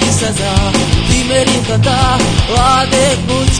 کی سزا تھی میری خطا وعدے کچھ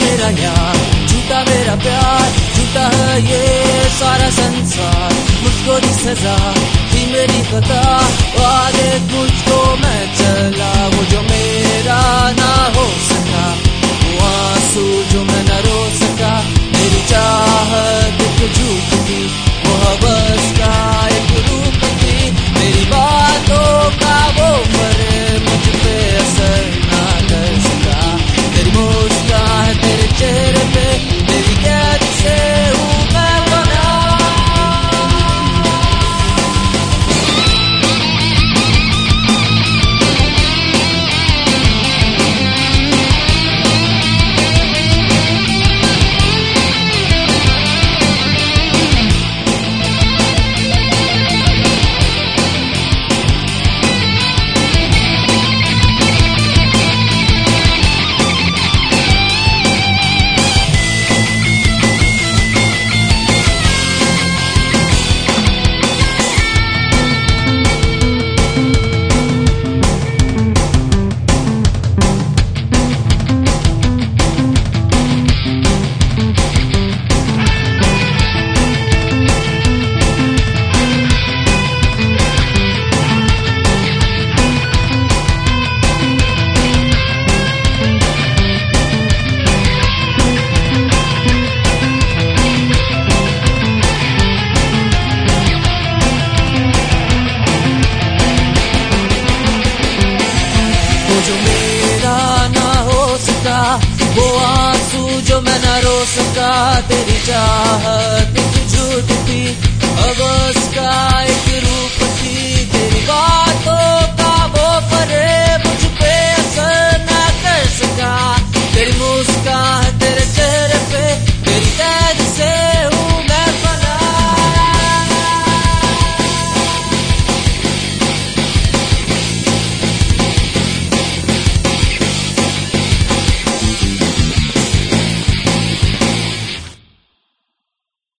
میرا یار جھوٹا میرا پیار جھوٹا ہے یہ سارا سنسار مجھ کو دی سزا تھی میری قطع وعدے مجھ کو میں چلا وہ جو میرا جو میرا نہ ہو سکا وہ آنسو جو میں نہ رو سکا تیری چار